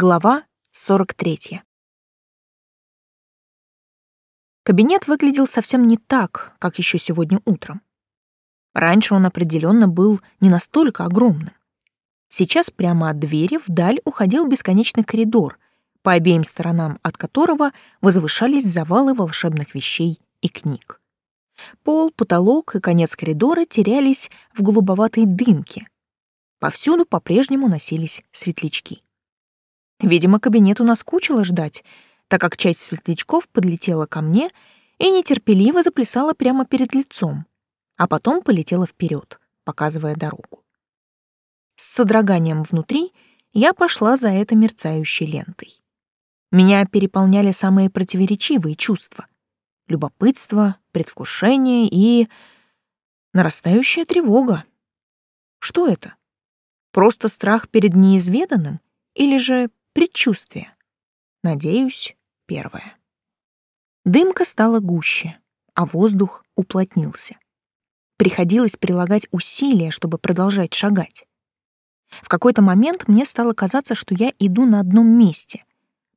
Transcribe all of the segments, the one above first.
Глава 43. Кабинет выглядел совсем не так, как еще сегодня утром. Раньше он определенно был не настолько огромным. Сейчас прямо от двери вдаль уходил бесконечный коридор, по обеим сторонам от которого возвышались завалы волшебных вещей и книг. Пол, потолок и конец коридора терялись в голубоватой дымке. Повсюду по-прежнему носились светлячки. Видимо, кабинету наскучило ждать, так как часть светлячков подлетела ко мне и нетерпеливо заплясала прямо перед лицом, а потом полетела вперед, показывая дорогу. С содроганием внутри я пошла за этой мерцающей лентой. Меня переполняли самые противоречивые чувства — любопытство, предвкушение и... нарастающая тревога. Что это? Просто страх перед неизведанным или же Предчувствие. Надеюсь, первое. Дымка стала гуще, а воздух уплотнился. Приходилось прилагать усилия, чтобы продолжать шагать. В какой-то момент мне стало казаться, что я иду на одном месте.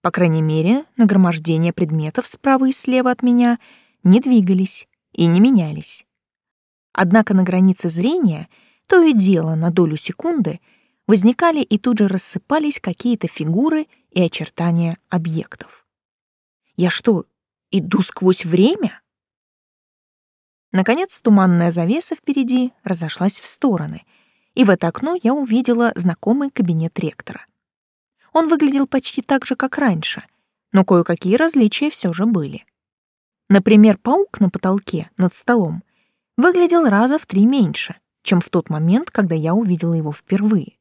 По крайней мере, нагромождение предметов справа и слева от меня не двигались и не менялись. Однако на границе зрения то и дело на долю секунды — возникали и тут же рассыпались какие-то фигуры и очертания объектов. Я что, иду сквозь время? Наконец туманная завеса впереди разошлась в стороны, и в это окно я увидела знакомый кабинет ректора. Он выглядел почти так же, как раньше, но кое-какие различия все же были. Например, паук на потолке над столом выглядел раза в три меньше, чем в тот момент, когда я увидела его впервые.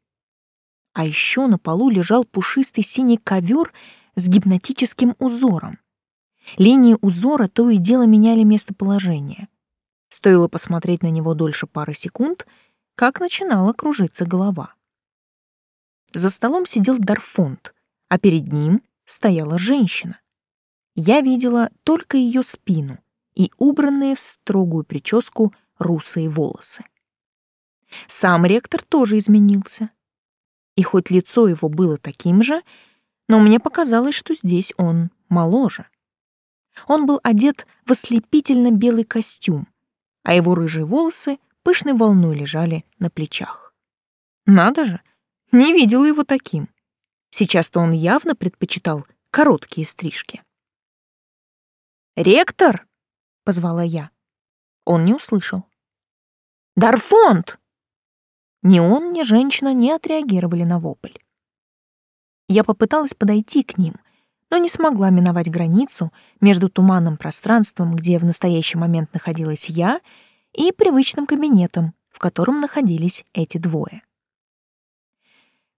А еще на полу лежал пушистый синий ковер с гипнотическим узором. Линии узора то и дело меняли местоположение. Стоило посмотреть на него дольше пары секунд, как начинала кружиться голова. За столом сидел Дарфонд, а перед ним стояла женщина. Я видела только ее спину и убранные в строгую прическу русые волосы. Сам ректор тоже изменился. И хоть лицо его было таким же, но мне показалось, что здесь он моложе. Он был одет в ослепительно белый костюм, а его рыжие волосы пышной волной лежали на плечах. Надо же, не видела его таким. Сейчас-то он явно предпочитал короткие стрижки. «Ректор!» — позвала я. Он не услышал. «Дарфонд!» Ни он, ни женщина не отреагировали на вопль. Я попыталась подойти к ним, но не смогла миновать границу между туманным пространством, где в настоящий момент находилась я, и привычным кабинетом, в котором находились эти двое.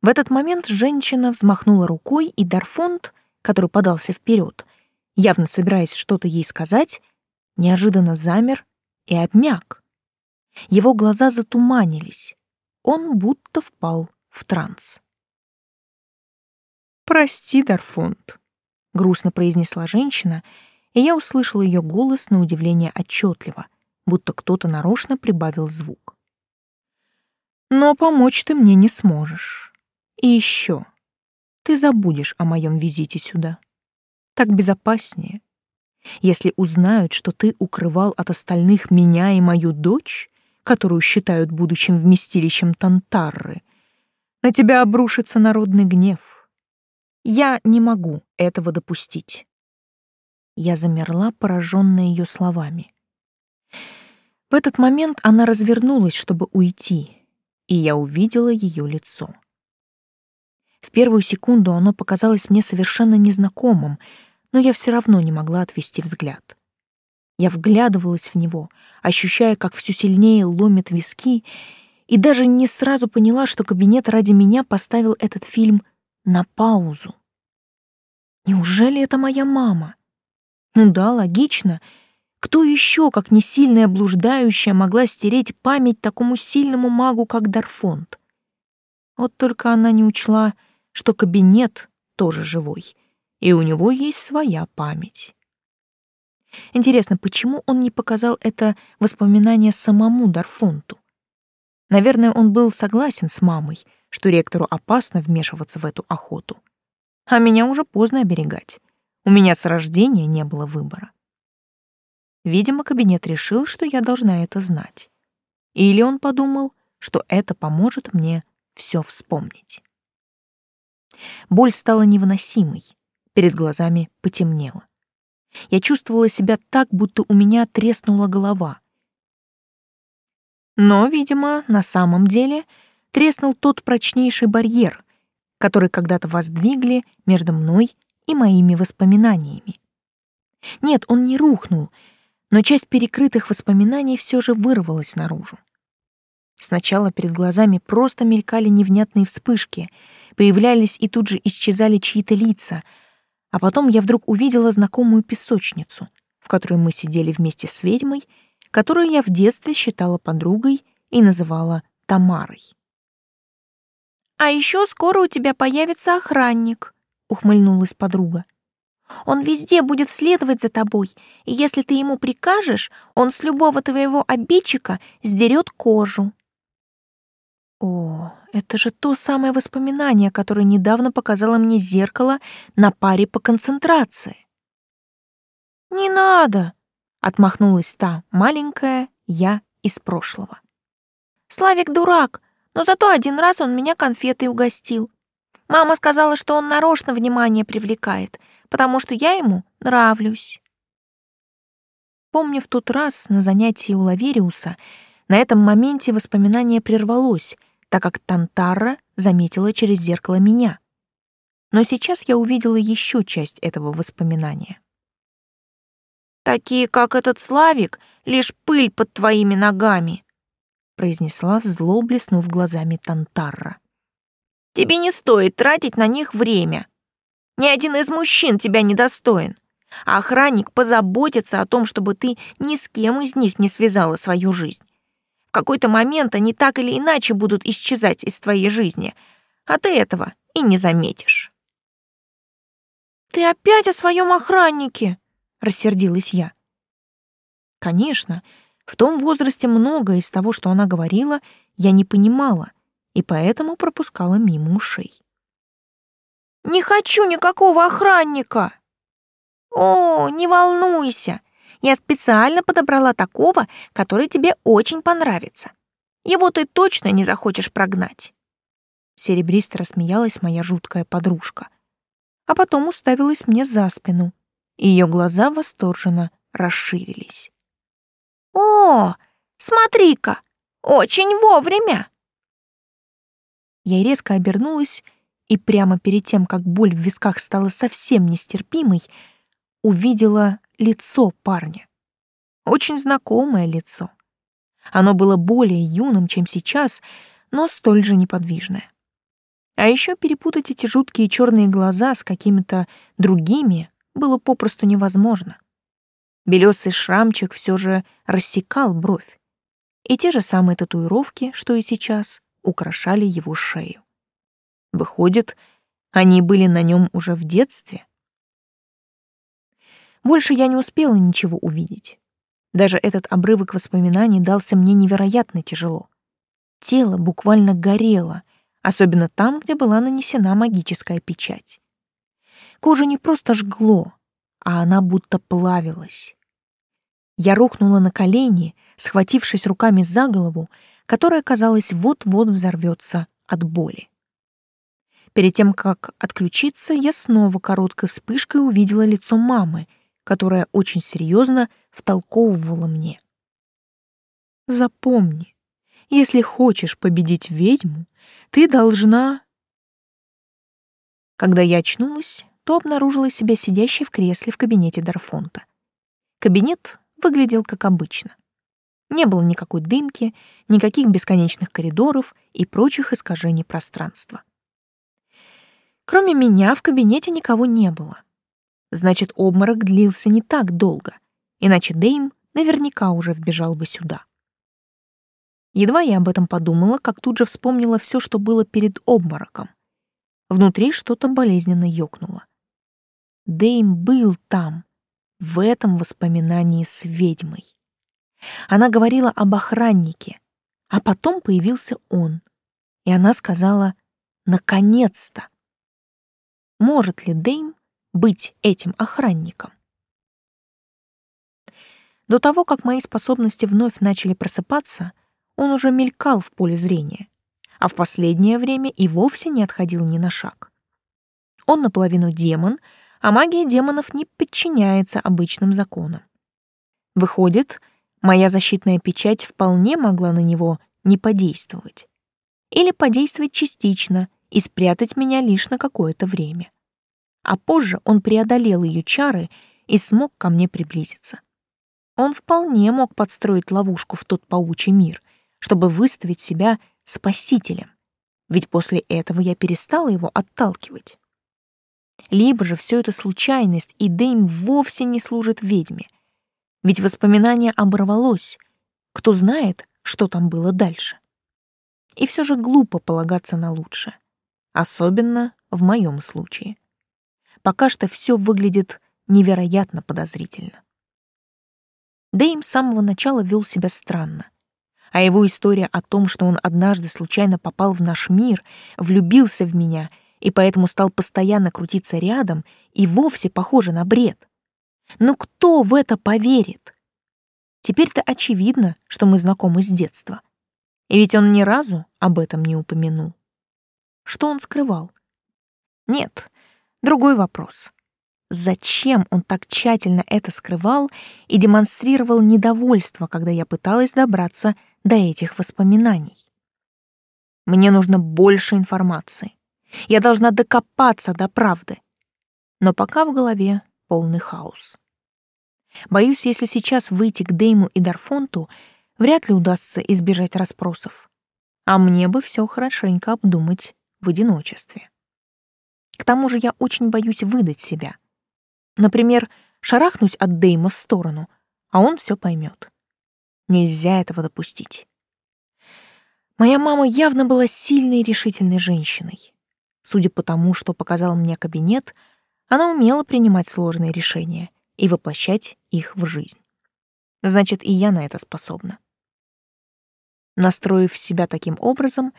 В этот момент женщина взмахнула рукой, и Дарфонд, который подался вперед, явно собираясь что-то ей сказать, неожиданно замер и обмяк. Его глаза затуманились, он будто впал в транс. «Прости, Дарфунд», — грустно произнесла женщина, и я услышал ее голос на удивление отчетливо, будто кто-то нарочно прибавил звук. «Но помочь ты мне не сможешь. И еще, ты забудешь о моем визите сюда. Так безопаснее. Если узнают, что ты укрывал от остальных меня и мою дочь, которую считают будущим вместилищем Тантарры, на тебя обрушится народный гнев. Я не могу этого допустить. Я замерла, пораженная ее словами. В этот момент она развернулась, чтобы уйти, и я увидела ее лицо. В первую секунду оно показалось мне совершенно незнакомым, но я все равно не могла отвести взгляд. Я вглядывалась в него, ощущая, как все сильнее ломит виски, и даже не сразу поняла, что кабинет ради меня поставил этот фильм на паузу. Неужели это моя мама? Ну да, логично. Кто еще, как не сильная блуждающая, могла стереть память такому сильному магу, как Дарфонд? Вот только она не учла, что кабинет тоже живой, и у него есть своя память. Интересно, почему он не показал это воспоминание самому Дарфонту? Наверное, он был согласен с мамой, что ректору опасно вмешиваться в эту охоту. а меня уже поздно оберегать. У меня с рождения не было выбора. Видимо, кабинет решил, что я должна это знать. Или он подумал, что это поможет мне все вспомнить. Боль стала невыносимой, перед глазами потемнело. Я чувствовала себя так, будто у меня треснула голова. Но, видимо, на самом деле треснул тот прочнейший барьер, который когда-то воздвигли между мной и моими воспоминаниями. Нет, он не рухнул, но часть перекрытых воспоминаний все же вырвалась наружу. Сначала перед глазами просто мелькали невнятные вспышки, появлялись и тут же исчезали чьи-то лица, а потом я вдруг увидела знакомую песочницу, в которой мы сидели вместе с ведьмой, которую я в детстве считала подругой и называла Тамарой. «А еще скоро у тебя появится охранник», — ухмыльнулась подруга. «Он везде будет следовать за тобой, и если ты ему прикажешь, он с любого твоего обидчика сдерет кожу». О, это же то самое воспоминание, которое недавно показало мне зеркало на паре по концентрации. «Не надо!» — отмахнулась та маленькая я из прошлого. «Славик дурак, но зато один раз он меня конфетой угостил. Мама сказала, что он нарочно внимание привлекает, потому что я ему нравлюсь». Помню, в тот раз на занятии у Лавериуса на этом моменте воспоминание прервалось — так как Тантарра заметила через зеркало меня. Но сейчас я увидела еще часть этого воспоминания. «Такие, как этот Славик, лишь пыль под твоими ногами», произнесла зло, блеснув глазами Тантарра. «Тебе не стоит тратить на них время. Ни один из мужчин тебя не достоин. Охранник позаботится о том, чтобы ты ни с кем из них не связала свою жизнь какой-то момент они так или иначе будут исчезать из твоей жизни, а ты этого и не заметишь. «Ты опять о своем охраннике?» — рассердилась я. Конечно, в том возрасте многое из того, что она говорила, я не понимала и поэтому пропускала мимо ушей. «Не хочу никакого охранника!» «О, не волнуйся, я специально подобрала такого, который тебе очень понравится. Его ты точно не захочешь прогнать. Серебристо рассмеялась моя жуткая подружка, а потом уставилась мне за спину, ее глаза восторженно расширились. «О, смотри-ка, очень вовремя!» Я резко обернулась и прямо перед тем, как боль в висках стала совсем нестерпимой, увидела лицо парня. Очень знакомое лицо. Оно было более юным, чем сейчас, но столь же неподвижное. А еще перепутать эти жуткие черные глаза с какими-то другими было попросту невозможно. Белесый шрамчик все же рассекал бровь. И те же самые татуировки, что и сейчас, украшали его шею. Выходит, они были на нем уже в детстве? Больше я не успела ничего увидеть. Даже этот обрывок воспоминаний дался мне невероятно тяжело. Тело буквально горело, особенно там, где была нанесена магическая печать. Кожа не просто жгло, а она будто плавилась. Я рухнула на колени, схватившись руками за голову, которая, казалось, вот-вот взорвется от боли. Перед тем, как отключиться, я снова короткой вспышкой увидела лицо мамы — которая очень серьезно втолковывала мне. Запомни, если хочешь победить ведьму, ты должна... Когда я очнулась, то обнаружила себя сидящей в кресле в кабинете Дарфонта. Кабинет выглядел как обычно. Не было никакой дымки, никаких бесконечных коридоров и прочих искажений пространства. Кроме меня в кабинете никого не было. Значит, обморок длился не так долго, иначе Дейм наверняка уже вбежал бы сюда. Едва я об этом подумала, как тут же вспомнила все, что было перед обмороком. Внутри что-то болезненно ёкнуло. Дейм был там, в этом воспоминании с ведьмой. Она говорила об охраннике, а потом появился он, и она сказала «наконец-то». может ли Дэйм быть этим охранником. До того, как мои способности вновь начали просыпаться, он уже мелькал в поле зрения, а в последнее время и вовсе не отходил ни на шаг. Он наполовину демон, а магия демонов не подчиняется обычным законам. Выходит, моя защитная печать вполне могла на него не подействовать. Или подействовать частично и спрятать меня лишь на какое-то время. А позже он преодолел ее чары и смог ко мне приблизиться. Он вполне мог подстроить ловушку в тот паучий мир, чтобы выставить себя спасителем, ведь после этого я перестала его отталкивать. Либо же все это случайность, и Дэйм вовсе не служит ведьме, ведь воспоминание оборвалось, кто знает, что там было дальше. И все же глупо полагаться на лучшее, особенно в моем случае. Пока что все выглядит невероятно подозрительно. Дэйм с самого начала вел себя странно. А его история о том, что он однажды случайно попал в наш мир, влюбился в меня и поэтому стал постоянно крутиться рядом, и вовсе похожа на бред. Но кто в это поверит? Теперь-то очевидно, что мы знакомы с детства. И ведь он ни разу об этом не упомянул. Что он скрывал? Нет, другой вопрос. Зачем он так тщательно это скрывал и демонстрировал недовольство, когда я пыталась добраться до этих воспоминаний? Мне нужно больше информации. Я должна докопаться до правды. Но пока в голове полный хаос. Боюсь, если сейчас выйти к Дейму и Дарфонту, вряд ли удастся избежать расспросов. А мне бы все хорошенько обдумать в одиночестве. К тому же я очень боюсь выдать себя. Например, шарахнусь от Дейма в сторону, а он все поймет. Нельзя этого допустить. Моя мама явно была сильной и решительной женщиной. Судя по тому, что показал мне кабинет, она умела принимать сложные решения и воплощать их в жизнь. Значит, и я на это способна. Настроив себя таким образом,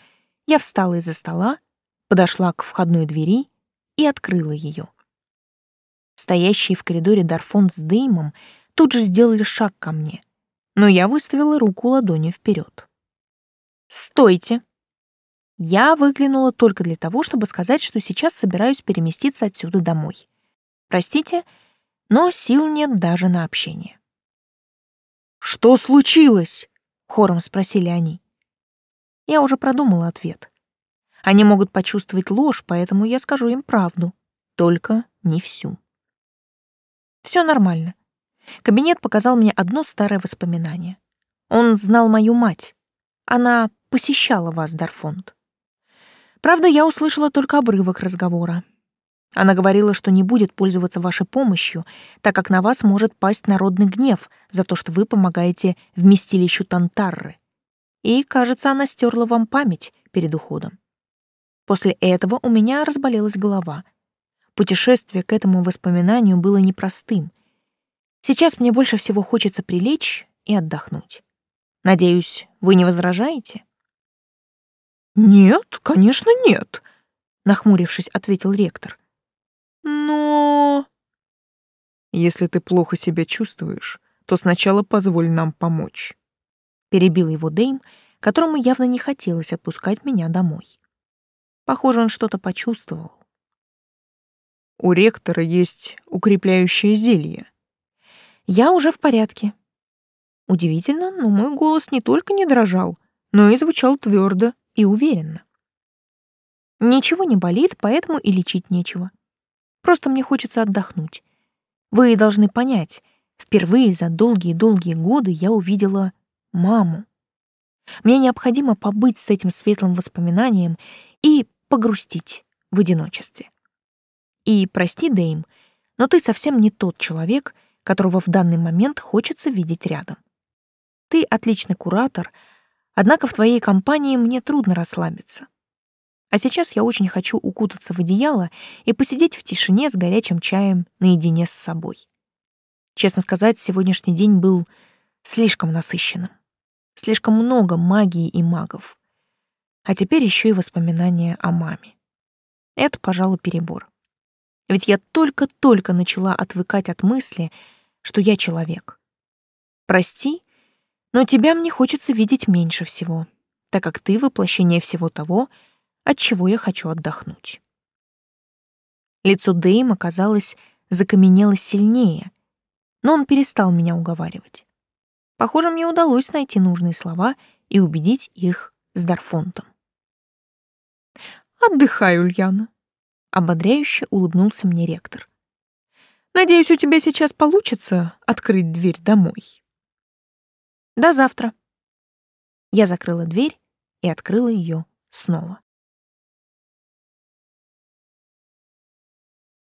я встала из-за стола, подошла к входной двери и открыла ее. Стоящие в коридоре Дарфон с Деймом тут же сделали шаг ко мне, но я выставила руку ладонью вперед. «Стойте!» Я выглянула только для того, чтобы сказать, что сейчас собираюсь переместиться отсюда домой. Простите, но сил нет даже на общение. «Что случилось?» — хором спросили они. Я уже продумала ответ. Они могут почувствовать ложь, поэтому я скажу им правду, только не всю. Все нормально. Кабинет показал мне одно старое воспоминание. Он знал мою мать. Она посещала вас, Дарфонд. Правда, я услышала только обрывок разговора. Она говорила, что не будет пользоваться вашей помощью, так как на вас может пасть народный гнев за то, что вы помогаете вместилищу Тантарры. И, кажется, она стерла вам память перед уходом. После этого у меня разболелась голова. Путешествие к этому воспоминанию было непростым. Сейчас мне больше всего хочется прилечь и отдохнуть. Надеюсь, вы не возражаете? Нет, конечно, нет, нахмурившись, ответил ректор. Но если ты плохо себя чувствуешь, то сначала позволь нам помочь. Перебил его Дейм, которому явно не хотелось отпускать меня домой. Похоже, он что-то почувствовал. У ректора есть укрепляющее зелье. Я уже в порядке. Удивительно, но мой голос не только не дрожал, но и звучал твердо и уверенно. Ничего не болит, поэтому и лечить нечего. Просто мне хочется отдохнуть. Вы должны понять, впервые за долгие-долгие годы я увидела маму. Мне необходимо побыть с этим светлым воспоминанием и погрустить в одиночестве. И прости, Дэйм, но ты совсем не тот человек, которого в данный момент хочется видеть рядом. Ты отличный куратор, однако в твоей компании мне трудно расслабиться. А сейчас я очень хочу укутаться в одеяло и посидеть в тишине с горячим чаем наедине с собой. Честно сказать, сегодняшний день был слишком насыщенным. Слишком много магии и магов. А теперь еще и воспоминания о маме. Это, пожалуй, перебор. Ведь я только-только начала отвыкать от мысли, что я человек. Прости, но тебя мне хочется видеть меньше всего, так как ты воплощение всего того, от чего я хочу отдохнуть. Лицо Дэйма, казалось, закаменело сильнее, но он перестал меня уговаривать. Похоже, мне удалось найти нужные слова и убедить их с Дарфонтом. «Отдыхай, Ульяна», — ободряюще улыбнулся мне ректор. «Надеюсь, у тебя сейчас получится открыть дверь домой». «До завтра». Я закрыла дверь и открыла ее снова.